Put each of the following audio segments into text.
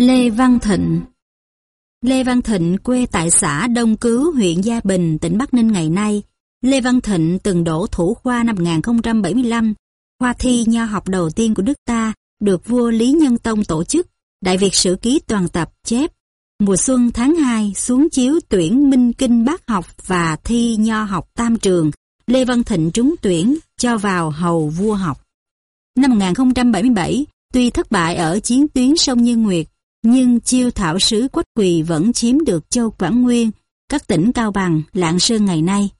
Lê Văn Thịnh Lê Văn Thịnh quê tại xã Đông Cứu, huyện Gia Bình, tỉnh Bắc Ninh ngày nay. Lê Văn Thịnh từng đổ thủ khoa năm 1075, khoa thi nho học đầu tiên của nước ta, được vua Lý Nhân Tông tổ chức, Đại Việt Sử Ký toàn tập chép. Mùa xuân tháng 2 xuống chiếu tuyển Minh Kinh Bác học và thi nho học tam trường, Lê Văn Thịnh trúng tuyển cho vào hầu vua học. Năm 1077, tuy thất bại ở chiến tuyến sông Như Nguyệt, nhưng chiêu thảo sứ Quách Quỳ vẫn chiếm được châu Quảng Nguyên, các tỉnh Cao Bằng, Lạng Sơn ngày nay.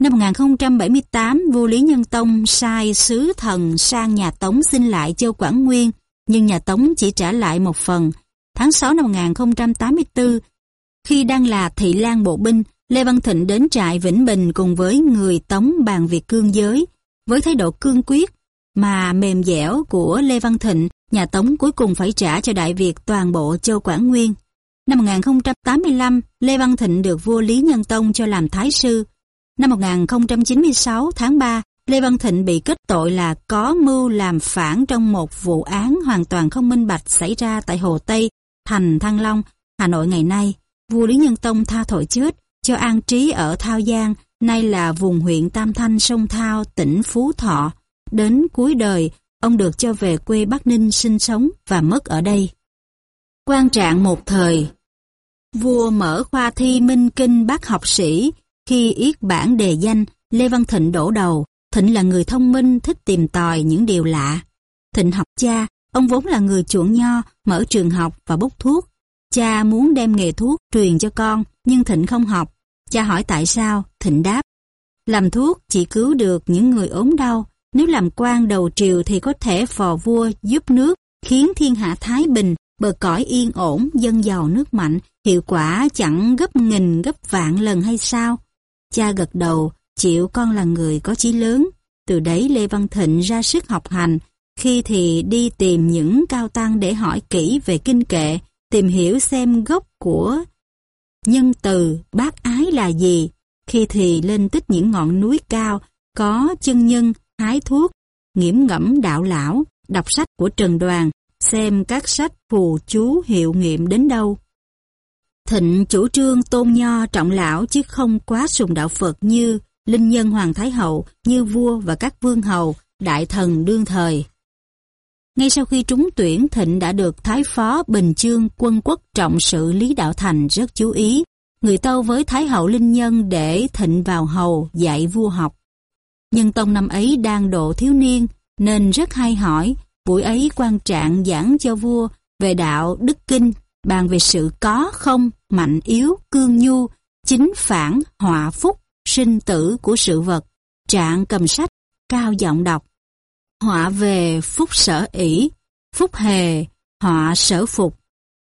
Năm 1078, vua Lý Nhân Tông sai sứ thần sang nhà Tống xin lại châu Quảng Nguyên, nhưng nhà Tống chỉ trả lại một phần. Tháng 6 năm 1084, khi đang là thị lang bộ binh, Lê Văn Thịnh đến trại Vĩnh Bình cùng với người Tống bàn việc cương giới. Với thái độ cương quyết mà mềm dẻo của Lê Văn Thịnh, nhà Tống cuối cùng phải trả cho Đại Việt toàn bộ châu Quảng Nguyên. Năm 1085, Lê Văn Thịnh được vua Lý Nhân Tông cho làm thái sư. Năm 1096 tháng 3, Lê Văn Thịnh bị kết tội là có mưu làm phản trong một vụ án hoàn toàn không minh bạch xảy ra tại Hồ Tây, thành Thăng Long, Hà Nội ngày nay. Vua Lý Nhân Tông tha tội chết, cho an trí ở Thao Giang, nay là vùng huyện Tam Thanh sông Thao, tỉnh Phú Thọ. Đến cuối đời, ông được cho về quê Bắc Ninh sinh sống và mất ở đây. Quan trạng một thời Vua mở khoa thi minh kinh bác học sĩ, khi yết bản đề danh, Lê Văn Thịnh đổ đầu, Thịnh là người thông minh, thích tìm tòi những điều lạ. Thịnh học cha, ông vốn là người chuộng nho, mở trường học và bốc thuốc. Cha muốn đem nghề thuốc truyền cho con, nhưng Thịnh không học. Cha hỏi tại sao, Thịnh đáp. Làm thuốc chỉ cứu được những người ốm đau, nếu làm quan đầu triều thì có thể phò vua giúp nước, khiến thiên hạ thái bình, bờ cõi yên ổn, dân giàu nước mạnh, hiệu quả chẳng gấp nghìn gấp vạn lần hay sao? Cha gật đầu, chịu con là người có chí lớn. Từ đấy Lê Văn Thịnh ra sức học hành, khi thì đi tìm những cao tăng để hỏi kỹ về kinh kệ, tìm hiểu xem gốc của nhân từ, bác ái là gì, khi thì lên tích những ngọn núi cao, có chân nhân, hái thuốc, nghiễm ngẫm đạo lão, đọc sách của Trần Đoàn, xem các sách phù chú hiệu nghiệm đến đâu. Thịnh chủ trương tôn nho trọng lão chứ không quá sùng đạo Phật như linh nhân Hoàng Thái Hậu, như vua và các vương hầu, đại thần đương thời. Ngay sau khi trúng tuyển, Thịnh đã được Thái Phó Bình Chương quân quốc trọng sự Lý Đạo Thành rất chú ý. Người tâu với Thái Hậu Linh Nhân để Thịnh vào hầu dạy vua học. Nhân Tông năm ấy đang độ thiếu niên, nên rất hay hỏi, buổi ấy quan trạng giảng cho vua về đạo đức kinh, bàn về sự có không, mạnh yếu, cương nhu, chính phản, họa phúc, sinh tử của sự vật. Trạng cầm sách, cao giọng đọc. Họa về phúc sở ỷ, phúc hề, họa sở phục.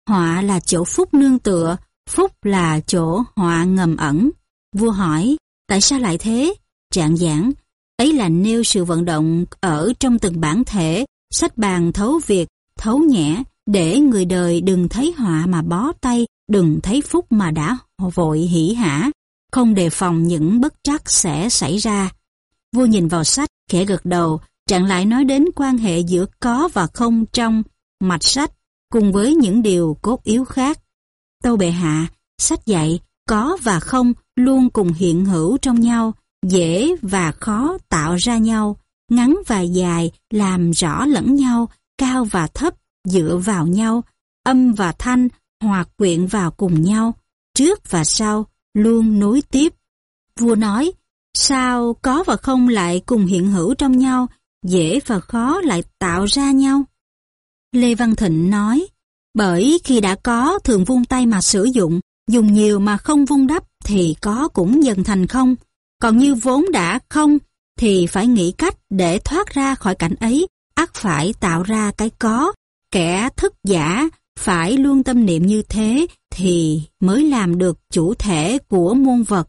Họa là chỗ phúc nương tựa, phúc là chỗ họa ngầm ẩn. Vua hỏi, tại sao lại thế? Trạng giảng, ấy là nêu sự vận động ở trong từng bản thể, sách bàn thấu việc, thấu nhẹ, để người đời đừng thấy họa mà bó tay, đừng thấy phúc mà đã vội hỉ hả, không đề phòng những bất trắc sẽ xảy ra. Vua nhìn vào sách, khẽ gật đầu, Trạng lại nói đến quan hệ giữa có và không trong mạch sách cùng với những điều cốt yếu khác. Tâu bệ hạ, sách dạy có và không luôn cùng hiện hữu trong nhau, dễ và khó tạo ra nhau, ngắn và dài làm rõ lẫn nhau, cao và thấp dựa vào nhau, âm và thanh hòa quyện vào cùng nhau, trước và sau luôn nối tiếp. Vua nói, sao có và không lại cùng hiện hữu trong nhau, dễ và khó lại tạo ra nhau. Lê Văn Thịnh nói, bởi khi đã có thường vung tay mà sử dụng, dùng nhiều mà không vung đắp thì có cũng dần thành không. Còn như vốn đã không thì phải nghĩ cách để thoát ra khỏi cảnh ấy, ắt phải tạo ra cái có. Kẻ thức giả phải luôn tâm niệm như thế thì mới làm được chủ thể của muôn vật.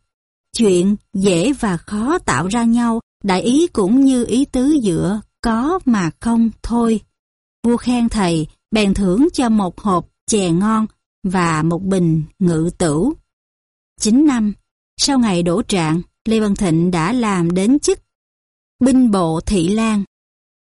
Chuyện dễ và khó tạo ra nhau Đại ý cũng như ý tứ giữa có mà không thôi. Vua khen thầy, bèn thưởng cho một hộp chè ngon và một bình ngự tửu. 9 năm, sau ngày đổ trạng, Lê Văn Thịnh đã làm đến chức binh bộ thị lang.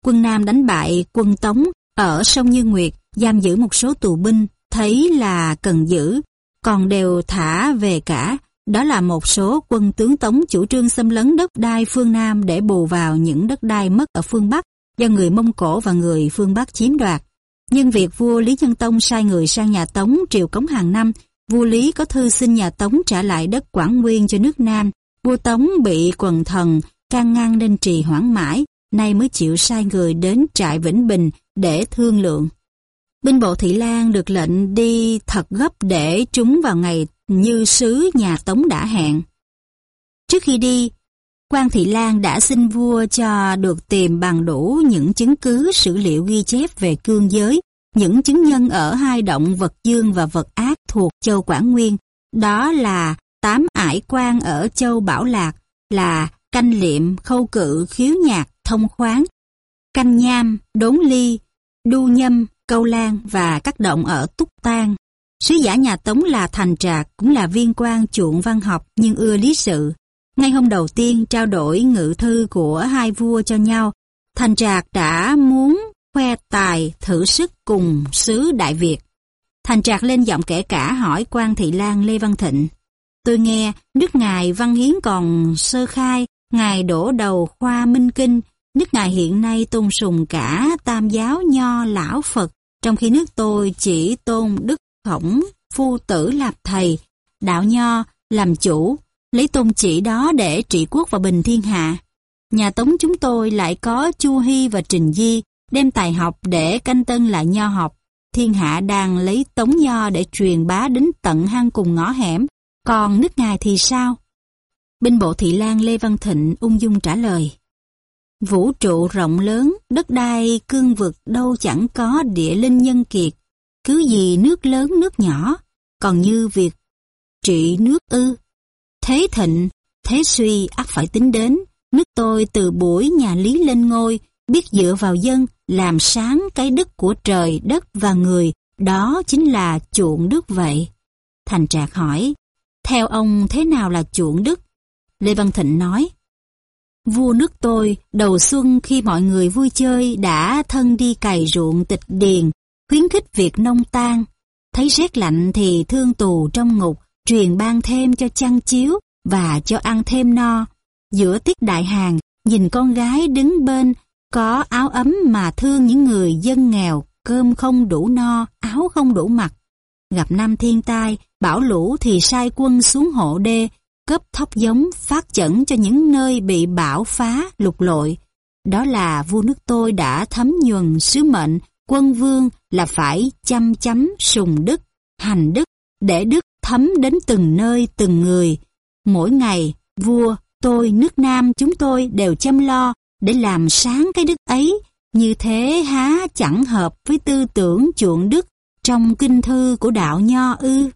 Quân Nam đánh bại quân Tống ở sông Như Nguyệt, giam giữ một số tù binh, thấy là cần giữ, còn đều thả về cả. Đó là một số quân tướng Tống chủ trương xâm lấn đất đai phương Nam để bù vào những đất đai mất ở phương Bắc do người Mông Cổ và người phương Bắc chiếm đoạt. Nhưng việc vua Lý Nhân Tông sai người sang nhà Tống triều cống hàng năm, vua Lý có thư xin nhà Tống trả lại đất Quảng Nguyên cho nước Nam. Vua Tống bị quần thần can ngăn nên trì hoãn mãi, nay mới chịu sai người đến trại Vĩnh Bình để thương lượng. Binh bộ Thị Lan được lệnh đi thật gấp để chúng vào ngày như sứ nhà Tống đã hẹn. Trước khi đi, quan Thị Lan đã xin vua cho được tìm bằng đủ những chứng cứ sử liệu ghi chép về cương giới, những chứng nhân ở hai động vật dương và vật ác thuộc châu Quảng Nguyên. Đó là tám ải quan ở châu Bảo Lạc, là canh liệm, khâu cự, khiếu nhạc, thông khoáng, canh nham, đốn ly, đu nhâm, câu lan và các động ở Túc Tan. Sứ giả nhà Tống là Thành Trạc, cũng là viên quan chuộng văn học nhưng ưa lý sự. Ngay hôm đầu tiên trao đổi ngự thư của hai vua cho nhau, Thành Trạc đã muốn khoe tài thử sức cùng sứ Đại Việt. Thành Trạc lên giọng kể cả hỏi quan Thị Lan Lê Văn Thịnh. Tôi nghe đức ngài Văn Hiến còn sơ khai, ngài đổ đầu khoa minh kinh, nước ngài hiện nay tôn sùng cả tam giáo nho lão Phật, trong khi nước tôi chỉ tôn đức khổng phu tử làm thầy, đạo nho làm chủ, lấy tôn chỉ đó để trị quốc và bình thiên hạ. Nhà Tống chúng tôi lại có Chu Hy và Trình Di đem tài học để canh tân lại nho học. Thiên hạ đang lấy tống nho để truyền bá đến tận hang cùng ngõ hẻm, còn nước ngài thì sao? Binh bộ Thị Lan Lê Văn Thịnh ung dung trả lời. Vũ trụ rộng lớn, đất đai cương vực đâu chẳng có địa linh nhân kiệt, cứ gì nước lớn nước nhỏ, còn như việc trị nước ư. Thế thịnh, thế suy ắt phải tính đến, nước tôi từ buổi nhà Lý lên ngôi, biết dựa vào dân, làm sáng cái đức của trời, đất và người, đó chính là chuộng đức vậy. Thành Trạc hỏi, theo ông thế nào là chuộng đức? Lê Văn Thịnh nói, Vua nước tôi, đầu xuân khi mọi người vui chơi đã thân đi cày ruộng tịch điền, khuyến khích việc nông tan. Thấy rét lạnh thì thương tù trong ngục, truyền ban thêm cho chăn chiếu và cho ăn thêm no. Giữa tiết đại hàng, nhìn con gái đứng bên, có áo ấm mà thương những người dân nghèo, cơm không đủ no, áo không đủ mặc. Gặp năm thiên tai, bão lũ thì sai quân xuống hộ đê, cấp thóc giống phát chẩn cho những nơi bị bão phá, lục lội. Đó là vua nước tôi đã thấm nhuần sứ mệnh quân vương là phải chăm chấm sùng đức, hành đức, để đức thấm đến từng nơi từng người. Mỗi ngày, vua, tôi, nước Nam chúng tôi đều chăm lo để làm sáng cái đức ấy, như thế há chẳng hợp với tư tưởng chuộng đức trong kinh thư của đạo Nho ư.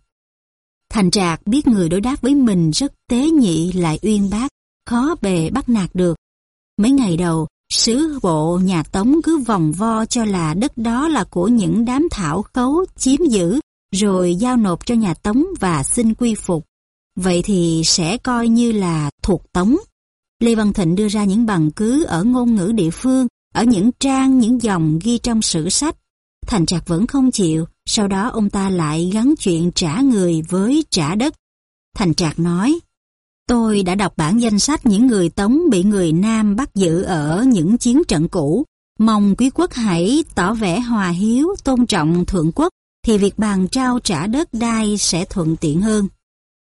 Thành Trạc biết người đối đáp với mình rất tế nhị lại uyên bác, khó bề bắt nạt được. Mấy ngày đầu, sứ bộ nhà Tống cứ vòng vo cho là đất đó là của những đám thảo khấu chiếm giữ, rồi giao nộp cho nhà Tống và xin quy phục. Vậy thì sẽ coi như là thuộc Tống. Lê Văn Thịnh đưa ra những bằng cứ ở ngôn ngữ địa phương, ở những trang, những dòng ghi trong sử sách. Thành Trạc vẫn không chịu, sau đó ông ta lại gắn chuyện trả người với trả đất. Thành Trạc nói, Tôi đã đọc bản danh sách những người Tống bị người Nam bắt giữ ở những chiến trận cũ. Mong quý quốc hãy tỏ vẻ hòa hiếu, tôn trọng thượng quốc, thì việc bàn trao trả đất đai sẽ thuận tiện hơn.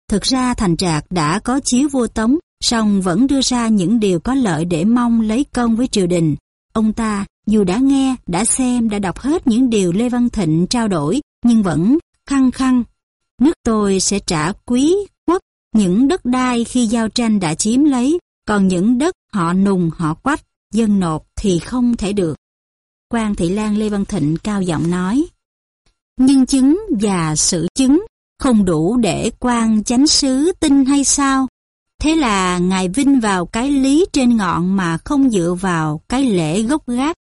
Thực ra Thành Trạc đã có chiếu vua Tống, song vẫn đưa ra những điều có lợi để mong lấy công với triều đình. Ông ta, dù đã nghe, đã xem, đã đọc hết những điều Lê Văn Thịnh trao đổi, nhưng vẫn khăng khăng. Nước tôi sẽ trả quý quốc những đất đai khi giao tranh đã chiếm lấy, còn những đất họ nùng, họ quách, dân nộp thì không thể được. quan Thị Lan Lê Văn Thịnh cao giọng nói, nhân chứng và sự chứng không đủ để quan chánh sứ tin hay sao? Thế là Ngài vinh vào cái lý trên ngọn mà không dựa vào cái lễ gốc gác.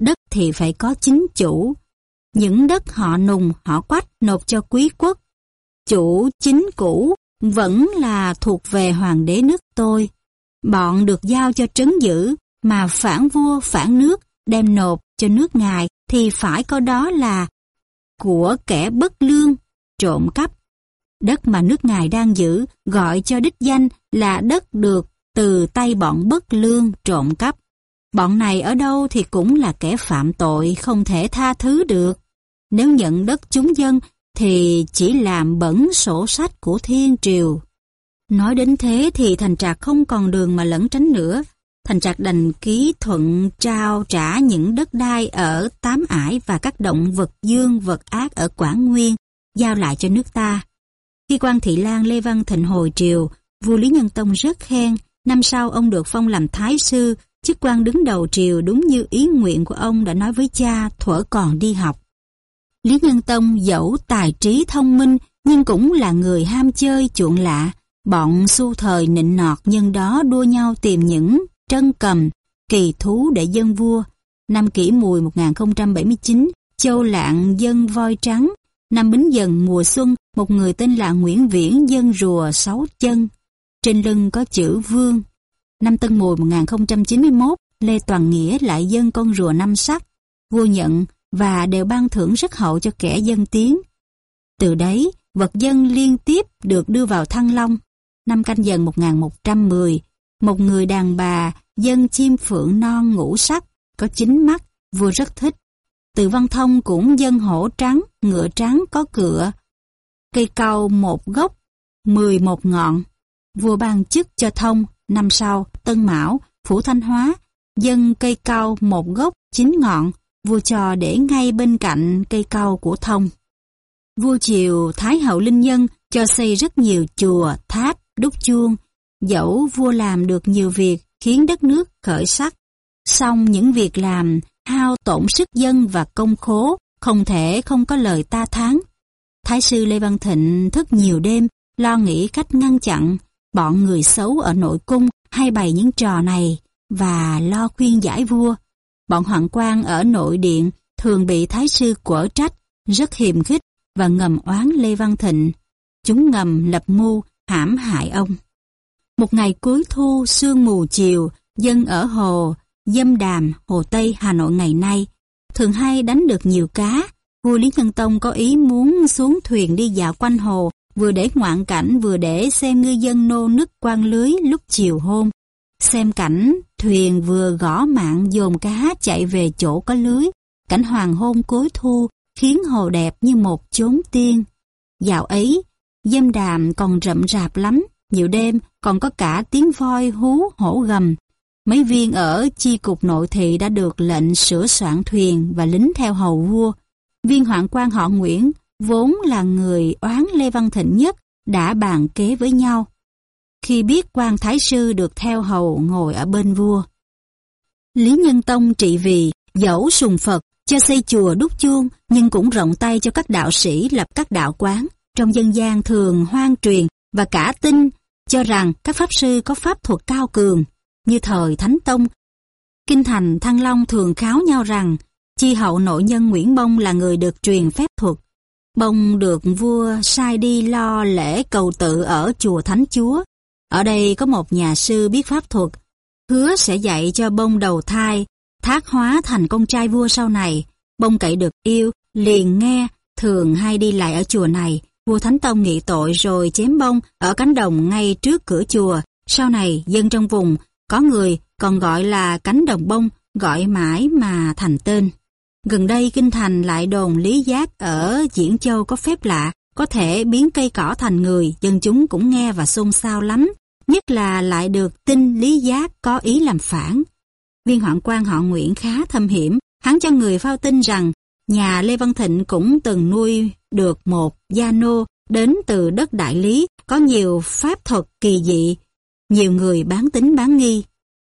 Đất thì phải có chính chủ. Những đất họ nùng, họ quách nộp cho quý quốc. Chủ chính cũ vẫn là thuộc về hoàng đế nước tôi. Bọn được giao cho trấn giữ, mà phản vua phản nước đem nộp cho nước ngài thì phải có đó là của kẻ bất lương, trộm cắp. Đất mà nước ngài đang giữ gọi cho đích danh là đất được từ tay bọn bất lương trộm cắp. Bọn này ở đâu thì cũng là kẻ phạm tội không thể tha thứ được. Nếu nhận đất chúng dân thì chỉ làm bẩn sổ sách của thiên triều. Nói đến thế thì thành trạc không còn đường mà lẫn tránh nữa. Thành trạc đành ký thuận trao trả những đất đai ở Tám Ải và các động vật dương vật ác ở Quảng Nguyên, giao lại cho nước ta. Khi quan thị lang Lê Văn Thịnh hồi triều, vua Lý Nhân Tông rất khen, năm sau ông được phong làm thái sư, chức quan đứng đầu triều đúng như ý nguyện của ông đã nói với cha thuở còn đi học. Lý Nhân Tông dẫu tài trí thông minh nhưng cũng là người ham chơi chuộng lạ, bọn xu thời nịnh nọt nhân đó đua nhau tìm những trân cầm, kỳ thú để dân vua. Năm kỷ mùi 1079, Châu Lạng dân voi trắng. Năm Bính Dần mùa xuân, một người tên là Nguyễn Viễn dân rùa sáu chân. Trên lưng có chữ Vương. Năm Tân Mùi 1091, Lê Toàn Nghĩa lại dân con rùa năm sắc. Vua nhận và đều ban thưởng rất hậu cho kẻ dân tiến. Từ đấy, vật dân liên tiếp được đưa vào Thăng Long. Năm canh dần 1110, một người đàn bà dân chim phượng non ngũ sắc, có chín mắt, vua rất thích. Từ văn thông cũng dân hổ trắng, ngựa trắng có cựa. Cây cầu một gốc, mười một ngọn. Vua ban chức cho thông, năm sau, Tân Mão, Phủ Thanh Hóa, dân cây cao một gốc, chín ngọn, vua cho để ngay bên cạnh cây cao của thông. Vua triều Thái hậu Linh Nhân cho xây rất nhiều chùa, tháp, đúc chuông, dẫu vua làm được nhiều việc khiến đất nước khởi sắc. Xong những việc làm hao tổn sức dân và công khố, không thể không có lời ta tháng. Thái sư Lê Văn Thịnh thức nhiều đêm, lo nghĩ cách ngăn chặn, bọn người xấu ở nội cung hay bày những trò này và lo khuyên giải vua. Bọn hoàng quan ở nội điện thường bị thái sư quở trách, rất hiềm khích và ngầm oán Lê Văn Thịnh. Chúng ngầm lập mưu hãm hại ông. Một ngày cuối thu sương mù chiều, dân ở hồ, Dâm Đàm, Hồ Tây, Hà Nội ngày nay, thường hay đánh được nhiều cá. Vua Lý Nhân Tông có ý muốn xuống thuyền đi dạo quanh hồ, vừa để ngoạn cảnh vừa để xem ngư dân nô nức quan lưới lúc chiều hôm. Xem cảnh, thuyền vừa gõ mạng dồn cá chạy về chỗ có lưới. Cảnh hoàng hôn cuối thu khiến hồ đẹp như một chốn tiên. Dạo ấy, dâm đàm còn rậm rạp lắm, nhiều đêm còn có cả tiếng voi hú hổ gầm. Mấy viên ở chi cục nội thị đã được lệnh sửa soạn thuyền và lính theo hầu vua. Viên hoạn quan họ Nguyễn, vốn là người oán Lê Văn Thịnh nhất, đã bàn kế với nhau. Khi biết quan thái sư được theo hầu ngồi ở bên vua. Lý Nhân Tông trị vì, dẫu sùng Phật, cho xây chùa đúc chuông, nhưng cũng rộng tay cho các đạo sĩ lập các đạo quán. Trong dân gian thường hoang truyền và cả tin cho rằng các pháp sư có pháp thuật cao cường, như thời Thánh Tông. Kinh thành Thăng Long thường kháo nhau rằng chi hậu nội nhân Nguyễn Bông là người được truyền phép thuật. Bông được vua sai đi lo lễ cầu tự ở chùa Thánh Chúa. Ở đây có một nhà sư biết pháp thuật, hứa sẽ dạy cho bông đầu thai, thác hóa thành con trai vua sau này. Bông cậy được yêu, liền nghe, thường hay đi lại ở chùa này, Vua Thánh Tông nghị tội rồi chém bông ở cánh đồng ngay trước cửa chùa. Sau này, dân trong vùng, có người còn gọi là cánh đồng bông, gọi mãi mà thành tên. Gần đây Kinh Thành lại đồn Lý Giác ở Diễn Châu có phép lạ, có thể biến cây cỏ thành người, dân chúng cũng nghe và xôn xao lắm. Nhất là lại được tin Lý Giác có ý làm phản. Viên hoạn quan họ Nguyễn khá thâm hiểm, hắn cho người phao tin rằng nhà Lê Văn Thịnh cũng từng nuôi được một gia nô đến từ đất đại lý có nhiều pháp thuật kỳ dị. Nhiều người bán tính bán nghi.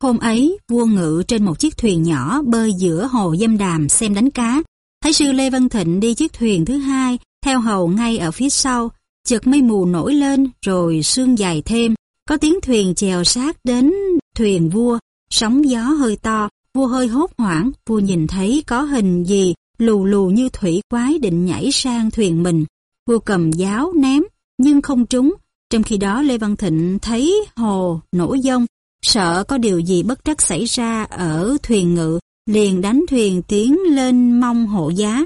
Hôm ấy, vua ngự trên một chiếc thuyền nhỏ bơi giữa hồ dâm đàm xem đánh cá. Thái sư Lê Văn Thịnh đi chiếc thuyền thứ hai, theo hầu ngay ở phía sau. Chợt mây mù nổi lên, rồi sương dày thêm. Có tiếng thuyền chèo sát đến thuyền vua, sóng gió hơi to. Vua hơi hốt hoảng, vua nhìn thấy có hình gì lù lù như thủy quái định nhảy sang thuyền mình. Vua cầm giáo ném, nhưng không trúng. Trong khi đó Lê Văn Thịnh thấy hồ nổi dông, sợ có điều gì bất trắc xảy ra ở thuyền ngự, liền đánh thuyền tiến lên mong hộ giá.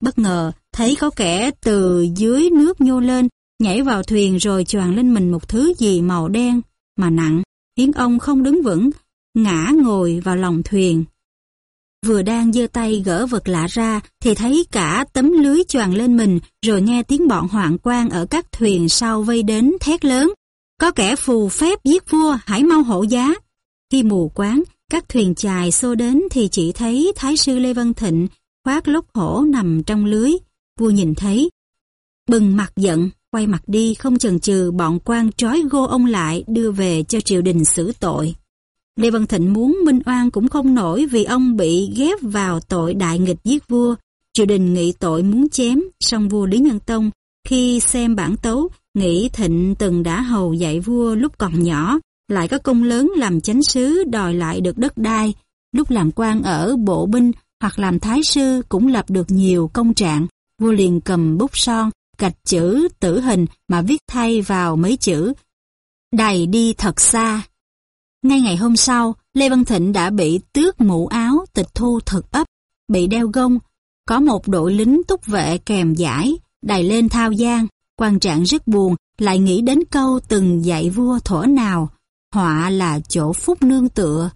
Bất ngờ, thấy có kẻ từ dưới nước nhô lên, nhảy vào thuyền rồi choàng lên mình một thứ gì màu đen mà nặng, khiến ông không đứng vững, ngã ngồi vào lòng thuyền. Vừa đang giơ tay gỡ vật lạ ra thì thấy cả tấm lưới choàng lên mình rồi nghe tiếng bọn hoạn quan ở các thuyền sau vây đến thét lớn. Có kẻ phù phép giết vua hãy mau hộ giá. Khi mù quáng, các thuyền chài xô đến thì chỉ thấy Thái sư Lê Văn Thịnh khoác lốc hổ nằm trong lưới. Vua nhìn thấy, bừng mặt giận, quay mặt đi không chần chừ bọn quan trói gô ông lại đưa về cho triều đình xử tội. Lê Văn Thịnh muốn minh oan cũng không nổi vì ông bị ghép vào tội đại nghịch giết vua. Triều đình nghị tội muốn chém, song vua Lý Nhân Tông khi xem bản tấu nghĩ Thịnh từng đã hầu dạy vua lúc còn nhỏ, lại có công lớn làm chánh sứ đòi lại được đất đai, lúc làm quan ở bộ binh hoặc làm thái sư cũng lập được nhiều công trạng. Vua liền cầm bút son, gạch chữ tử hình mà viết thay vào mấy chữ Đày đi thật xa. Ngay ngày hôm sau, Lê Văn Thịnh đã bị tước mũ áo tịch thu thực ấp, bị đeo gông. Có một đội lính túc vệ kèm giải, đày lên thao giang quan trạng rất buồn, lại nghĩ đến câu từng dạy vua thổ nào. Họa là chỗ phúc nương tựa,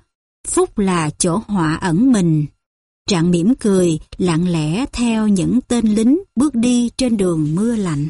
phúc là chỗ họa ẩn mình. Trạng mỉm cười, lặng lẽ theo những tên lính bước đi trên đường mưa lạnh.